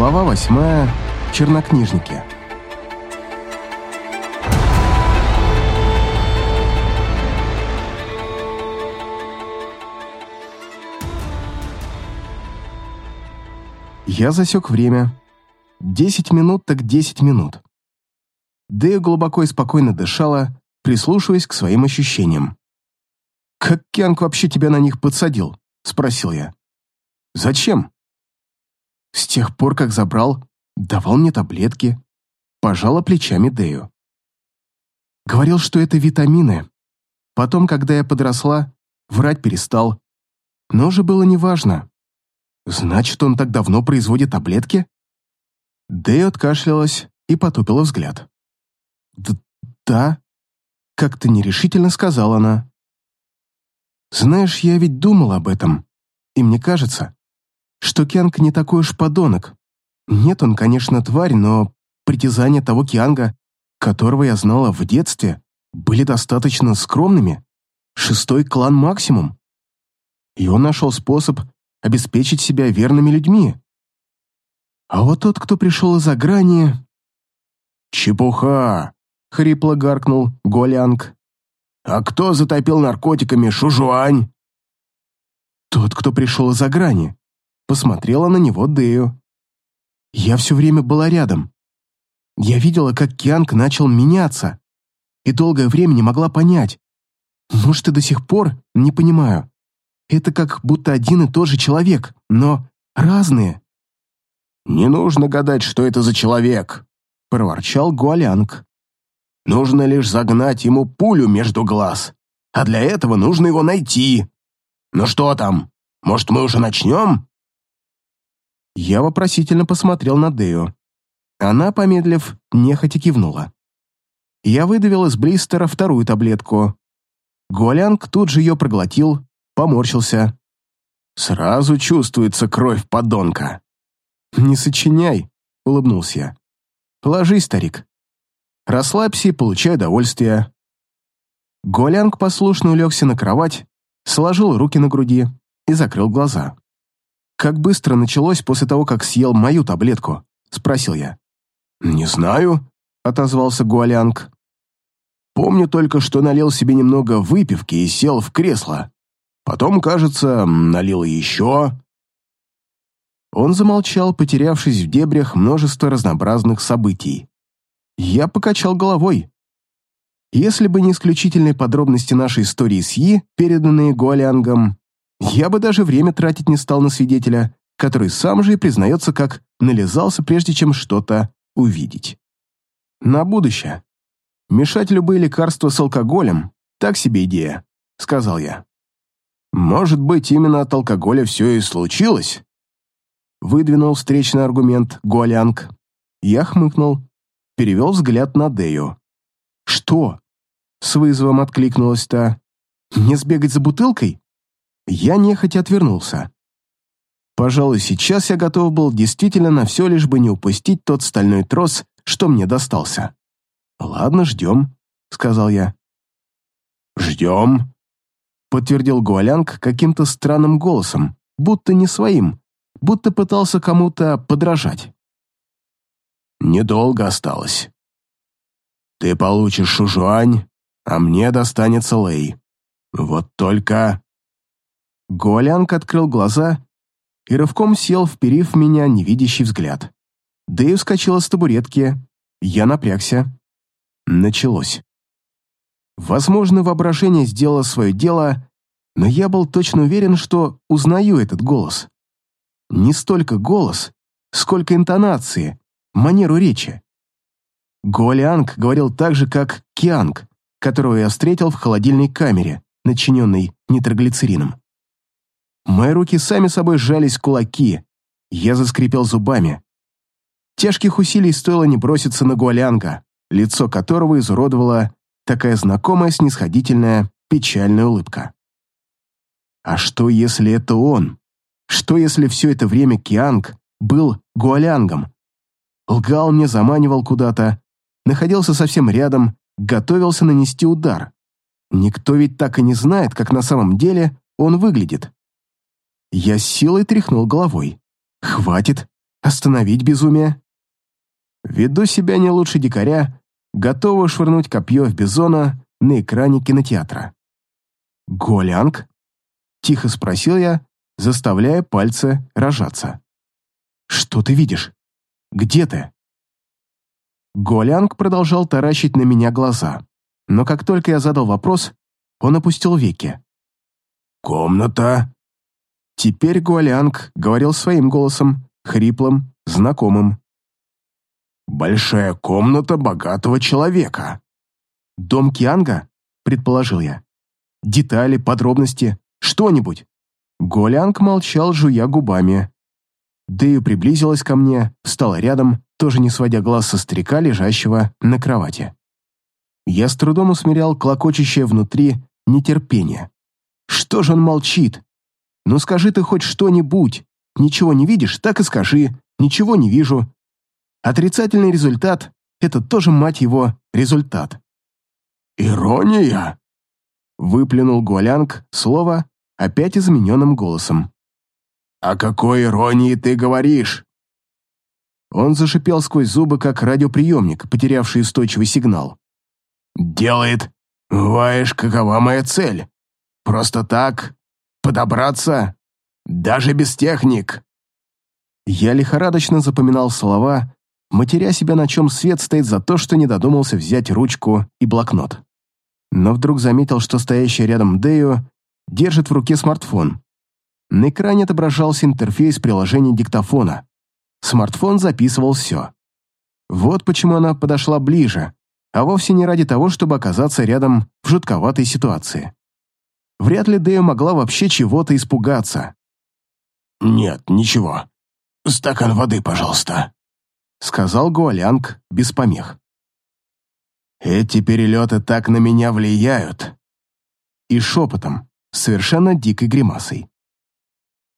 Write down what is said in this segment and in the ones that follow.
Глава восьмая. Чернокнижники. Я засек время. Десять минут так десять минут. Дэя глубоко и спокойно дышала, прислушиваясь к своим ощущениям. «Как Кянг вообще тебя на них подсадил?» — спросил я. «Зачем?» «С тех пор, как забрал, давал мне таблетки», — пожала плечами Дэю. Говорил, что это витамины. Потом, когда я подросла, врать перестал. Но уже было неважно. Значит, он так давно производит таблетки? Дэю откашлялась и потупила взгляд. «Да», — как-то нерешительно сказала она. Знаешь, я ведь думал об этом, и мне кажется, что Кианг не такой уж подонок. Нет, он, конечно, тварь, но притязания того Кианга, которого я знала в детстве, были достаточно скромными. Шестой клан максимум. И он нашел способ обеспечить себя верными людьми. А вот тот, кто пришел из-за грани... «Чепуха!» — хрипло гаркнул Голянг. А кто затопил наркотиками Шужуань? Тот, кто пришел из-за грани. Посмотрела на него Дэю. Я все время была рядом. Я видела, как Кианг начал меняться, и долгое время не могла понять. Может, и до сих пор не понимаю. Это как будто один и тот же человек, но разные. «Не нужно гадать, что это за человек», — проворчал Гуалянг. Нужно лишь загнать ему пулю между глаз. А для этого нужно его найти. Ну что там? Может, мы уже начнем?» Я вопросительно посмотрел на Дею. Она, помедлив, нехотя кивнула. Я выдавил из блистера вторую таблетку. Гуалянг тут же ее проглотил, поморщился. «Сразу чувствуется кровь подонка». «Не сочиняй», — улыбнулся я. «Ложись, старик, Расслабься и получай удовольствие». Голянг послушно улегся на кровать, сложил руки на груди и закрыл глаза. «Как быстро началось после того, как съел мою таблетку?» — спросил я. «Не знаю», — отозвался Гуалянг. «Помню только, что налил себе немного выпивки и сел в кресло. Потом, кажется, налил еще». Он замолчал, потерявшись в дебрях множества разнообразных событий. Я покачал головой. Если бы не исключительные подробности нашей истории с Yi, переданные Гуалиангом, я бы даже время тратить не стал на свидетеля, который сам же и признается, как нализался, прежде чем что-то увидеть. На будущее. Мешать любые лекарства с алкоголем – так себе идея, сказал я. Может быть, именно от алкоголя все и случилось? Выдвинул встречный аргумент Гуалянг. Я хмыкнул перевел взгляд на Дею. «Что?» — с вызовом откликнулась та. «Не сбегать за бутылкой?» Я нехотя отвернулся. Пожалуй, сейчас я готов был действительно на все, лишь бы не упустить тот стальной трос, что мне достался. «Ладно, ждем», — сказал я. «Ждем», — подтвердил Гуалянг каким-то странным голосом, будто не своим, будто пытался кому-то подражать недолго осталось. Ты получишь Шужуань, а мне достанется Лэй. Вот только...» Гуалянг открыл глаза и рывком сел, вперив меня невидящий взгляд. Дэй вскочила с табуретки, я напрягся. Началось. Возможно, воображение сделало свое дело, но я был точно уверен, что узнаю этот голос. Не столько голос, сколько интонации, манеру речи. Гуалианг говорил так же, как Кианг, которого я встретил в холодильной камере, начиненной нитроглицерином. Мои руки сами собой сжались кулаки, я заскрипел зубами. Тяжких усилий стоило не броситься на Гуалианга, лицо которого изуродовала такая знакомая снисходительная печальная улыбка. А что, если это он? Что, если все это время Кианг был Гуалянгом, Лгал мне, заманивал куда-то, находился совсем рядом, готовился нанести удар. Никто ведь так и не знает, как на самом деле он выглядит. Я силой тряхнул головой. Хватит. остановить безумие. Веду себя не лучше дикаря, готова швырнуть копье в бизона на экране кинотеатра. «Голянг?» — тихо спросил я, заставляя пальцы рожаться. «Что ты видишь? Где ты?» Голянг продолжал таращить на меня глаза, но как только я задал вопрос, он опустил веки. «Комната?» Теперь Гуалянг говорил своим голосом, хриплым, знакомым. «Большая комната богатого человека». «Дом Кианга?» — предположил я. «Детали, подробности, что-нибудь». Голянг молчал, жуя губами. Дэю приблизилась ко мне, встала рядом, тоже не сводя глаз со старика, лежащего на кровати. Я с трудом усмирял клокочущее внутри нетерпение. Что же он молчит? Ну скажи ты хоть что-нибудь. Ничего не видишь, так и скажи. Ничего не вижу. Отрицательный результат — это тоже, мать его, результат. «Ирония?» — выплюнул Гуалянг слово опять измененным голосом. «О какой иронии ты говоришь?» Он зашипел сквозь зубы, как радиоприемник, потерявший устойчивый сигнал. «Делает. Ваешь, какова моя цель? Просто так? Подобраться? Даже без техник?» Я лихорадочно запоминал слова, матеря себя, на чем свет стоит за то, что не додумался взять ручку и блокнот. Но вдруг заметил, что стоящий рядом Дэю держит в руке смартфон. На экране отображался интерфейс приложения диктофона. Смартфон записывал все. Вот почему она подошла ближе, а вовсе не ради того, чтобы оказаться рядом в жутковатой ситуации. Вряд ли Дэя могла вообще чего-то испугаться. «Нет, ничего. Стакан воды, пожалуйста», — сказал Гуалянг без помех. «Эти перелеты так на меня влияют». И шепотом, совершенно дикой гримасой.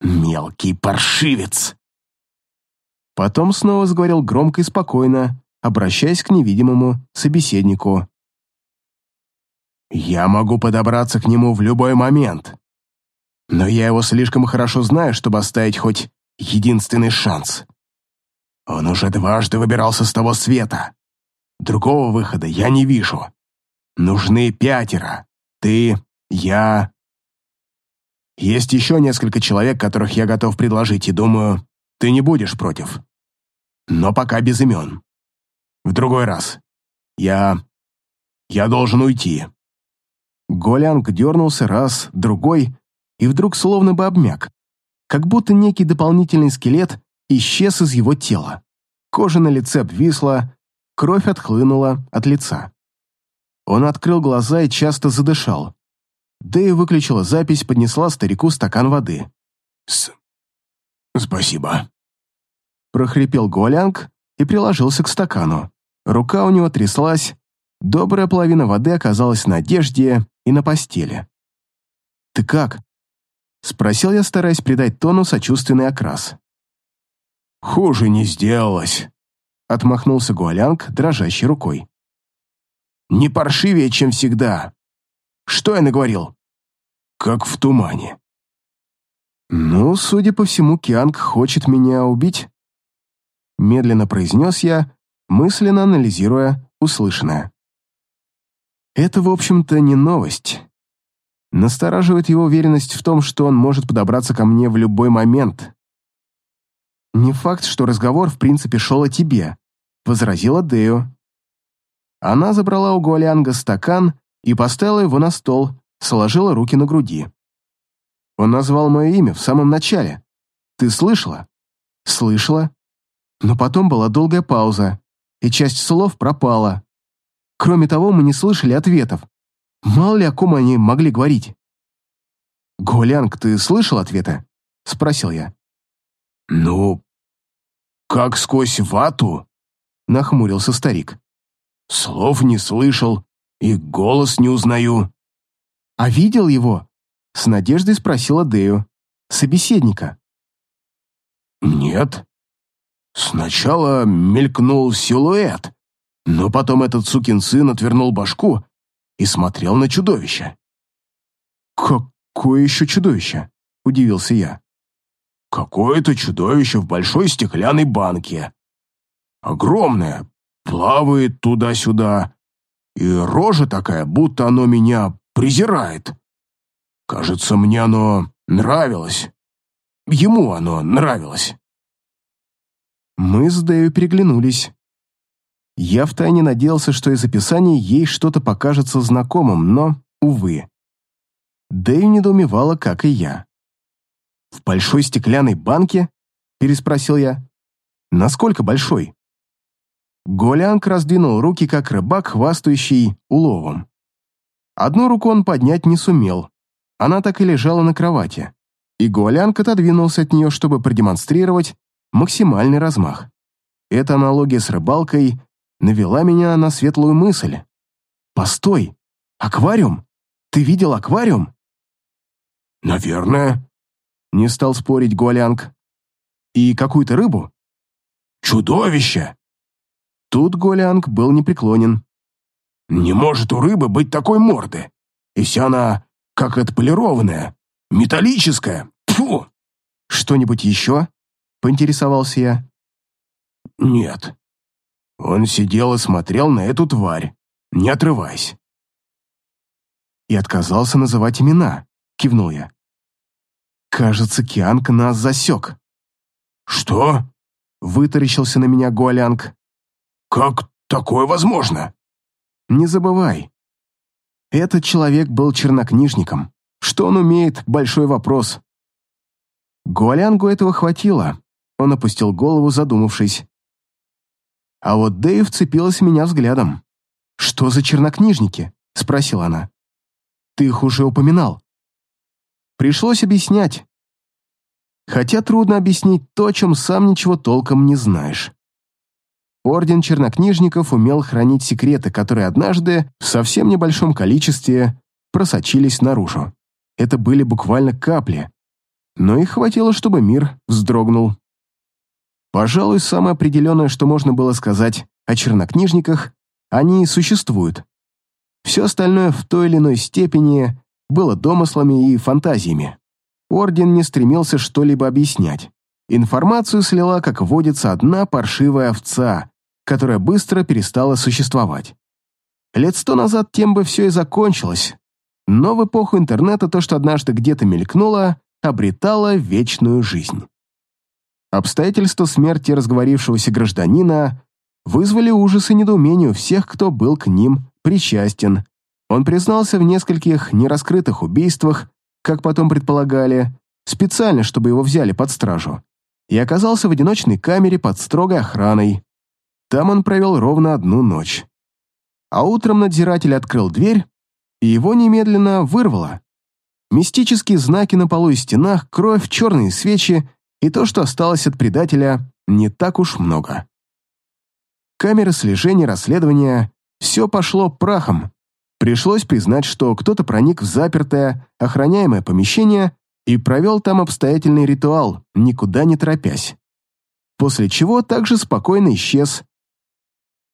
«Мелкий паршивец!» Потом снова заговорил громко и спокойно, обращаясь к невидимому собеседнику. «Я могу подобраться к нему в любой момент, но я его слишком хорошо знаю, чтобы оставить хоть единственный шанс. Он уже дважды выбирался с того света. Другого выхода я не вижу. Нужны пятеро. Ты, я, есть еще несколько человек, которых я готов предложить, и думаю, ты не будешь против. Но пока без имен. В другой раз. Я... я должен уйти». Голянг дернулся раз, другой, и вдруг словно бы обмяк, как будто некий дополнительный скелет исчез из его тела. Кожа на лице обвисла, кровь отхлынула от лица. Он открыл глаза и часто задышал. Дэя выключила запись, поднесла старику стакан воды. «С... спасибо», — прохрипел Гуалянг и приложился к стакану. Рука у него тряслась, добрая половина воды оказалась на одежде и на постели. «Ты как?» — спросил я, стараясь придать тону сочувственный окрас. «Хуже не сделалось», — отмахнулся Гуалянг дрожащей рукой. «Не паршивее, чем всегда. Что я наговорил? Как в тумане. Ну, судя по всему, Кианг хочет меня убить. Медленно произнес я, мысленно анализируя услышанное. Это, в общем-то, не новость. Настораживает его уверенность в том, что он может подобраться ко мне в любой момент. «Не факт, что разговор в принципе шел о тебе», — возразила Део. Она забрала у Гуалянга стакан и поставила его на стол, сложила руки на груди. Он назвал мое имя в самом начале. Ты слышала? Слышала. Но потом была долгая пауза, и часть слов пропала. Кроме того, мы не слышали ответов. Мало ли о ком они могли говорить. «Гулянг, ты слышал ответы?» — спросил я. «Ну, как сквозь вату?» — нахмурился старик. «Слов не слышал, и голос не узнаю». «А видел его?» — с надеждой спросила Дею. «Собеседника». «Нет. Сначала мелькнул силуэт, но потом этот сукин сын отвернул башку и смотрел на чудовище». «Какое еще чудовище?» — удивился я. какое-то чудовище в большой стеклянной банке. Огромное, плавает туда-сюда, и рожа такая, будто оно меня презирает. Кажется, мне оно нравилось. Ему оно нравилось. Мы с Дэю переглянулись. Я втайне надеялся, что из описания ей что-то покажется знакомым, но, увы. Дэю недоумевала, как и я. «В большой стеклянной банке?» — переспросил я. «Насколько большой?» Голянг раздвинул руки, как рыбак, хвастающий уловом. Одну руку он поднять не сумел. Она так и лежала на кровати. И Голянг отодвинулся от нее, чтобы продемонстрировать максимальный размах. Эта аналогия с рыбалкой навела меня на светлую мысль. «Постой! Аквариум? Ты видел аквариум?» «Наверное», — не стал спорить Гуалянг. «И какую-то рыбу?» «Чудовище!» Тут Голянг был непреклонен. «Не может у рыбы быть такой морды. И вся она как отполированная, металлическая. Фу!» «Что-нибудь еще?» — поинтересовался я. «Нет». Он сидел и смотрел на эту тварь, не отрываясь. «И отказался называть имена», — кивнул я. «Кажется, Кианг нас засек». «Что?» — вытаращился на меня Гуалянг. Как такое возможно? Не забывай. Этот человек был чернокнижником. Что он умеет – большой вопрос. Гуалянгу этого хватило. Он опустил голову, задумавшись. А вот Дэйв вцепилась в меня взглядом. «Что за чернокнижники?» – спросила она. «Ты их уже упоминал». Пришлось объяснять. Хотя трудно объяснить то, о чем сам ничего толком не знаешь. Орден чернокнижников умел хранить секреты, которые однажды в совсем небольшом количестве просочились наружу. Это были буквально капли, но их хватило, чтобы мир вздрогнул. Пожалуй, самое определенное, что можно было сказать о чернокнижниках, они существуют. Все остальное в той или иной степени было домыслами и фантазиями. Орден не стремился что-либо объяснять. Информацию слила, как водится, одна паршивая овца, которая быстро перестала существовать. Лет сто назад тем бы все и закончилось, но в эпоху интернета то, что однажды где-то мелькнуло, обретало вечную жизнь. Обстоятельства смерти разговорившегося гражданина вызвали ужас и недоумение у всех, кто был к ним причастен. Он признался в нескольких нераскрытых убийствах, как потом предполагали, специально, чтобы его взяли под стражу, и оказался в одиночной камере под строгой охраной, там он провел ровно одну ночь. А утром надзиратель открыл дверь, и его немедленно вырвало. Мистические знаки на полу и стенах, кровь, черные свечи и то, что осталось от предателя, не так уж много. Камеры слежения, расследования — все пошло прахом. Пришлось признать, что кто-то проник в запертое, охраняемое помещение и провел там обстоятельный ритуал, никуда не торопясь. После чего также спокойно исчез,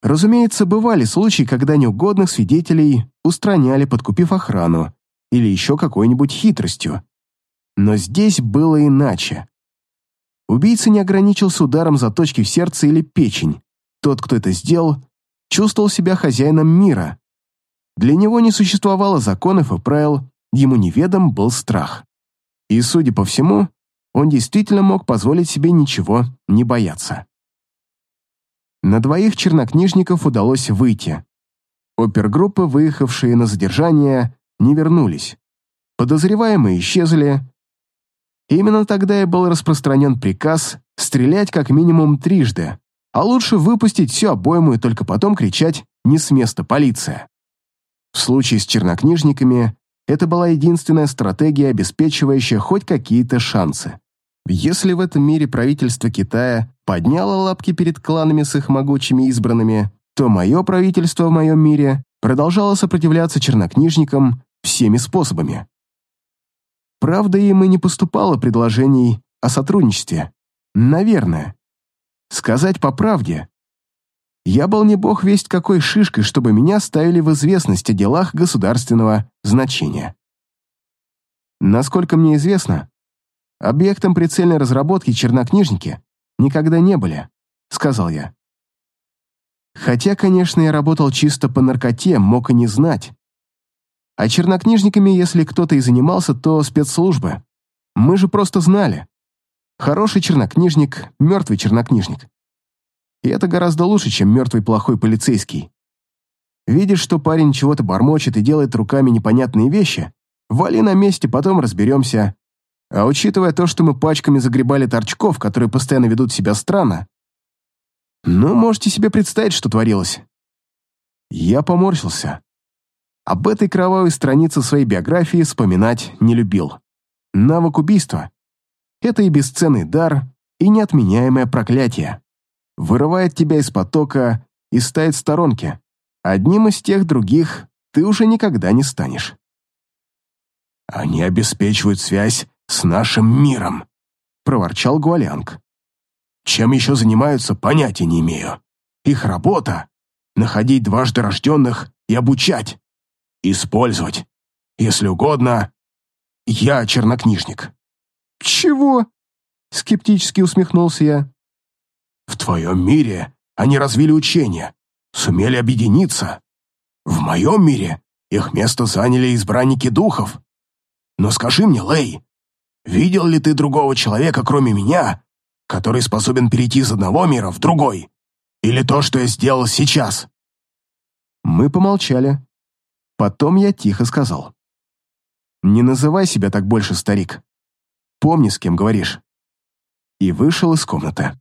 Разумеется, бывали случаи, когда неугодных свидетелей устраняли, подкупив охрану, или еще какой-нибудь хитростью. Но здесь было иначе. Убийца не ограничился ударом заточки в сердце или печень. Тот, кто это сделал, чувствовал себя хозяином мира. Для него не существовало законов и правил, ему неведом был страх. И, судя по всему, он действительно мог позволить себе ничего не бояться. На двоих чернокнижников удалось выйти. Опергруппы, выехавшие на задержание, не вернулись. Подозреваемые исчезли. Именно тогда и был распространен приказ стрелять как минимум трижды, а лучше выпустить всю обойму и только потом кричать «не с места, полиция!». В случае с чернокнижниками это была единственная стратегия, обеспечивающая хоть какие-то шансы. Если в этом мире правительство Китая подняло лапки перед кланами с их могучими избранными, то мое правительство в моем мире продолжало сопротивляться чернокнижникам всеми способами. Правда, им и не поступало предложений о сотрудничестве. Наверное. Сказать по правде. Я был не бог весть какой шишкой, чтобы меня ставили в известность о делах государственного значения. Насколько мне известно, Объектом прицельной разработки чернокнижники никогда не были, сказал я. Хотя, конечно, я работал чисто по наркоте, мог и не знать. А чернокнижниками, если кто-то и занимался, то спецслужбы. Мы же просто знали. Хороший чернокнижник, мертвый чернокнижник. И это гораздо лучше, чем мертвый плохой полицейский. Видишь, что парень чего-то бормочет и делает руками непонятные вещи, вали на месте, потом разберемся. А учитывая то, что мы пачками загребали торчков, которые постоянно ведут себя странно, ну, можете себе представить, что творилось. Я поморщился. Об этой кровавой странице своей биографии вспоминать не любил. Навык убийства — это и бесценный дар, и неотменяемое проклятие. Вырывает тебя из потока и ставит в сторонке. Одним из тех других ты уже никогда не станешь. «Они обеспечивают связь с нашим миром», — проворчал Гуалянг. Чем еще занимаются, понятия не имею. Их работа — находить дважды рожденных и обучать. Использовать. Если угодно, я чернокнижник. «Чего?» — скептически усмехнулся я. «В твоем мире они развили учения, сумели объединиться. В моем мире их место заняли избранники духов. Но скажи мне, Лей, видел ли ты другого человека, кроме меня, который способен перейти из одного мира в другой? Или то, что я сделал сейчас?» Мы помолчали. Потом я тихо сказал. «Не называй себя так больше, старик. Помни, с кем говоришь». И вышел из комнаты.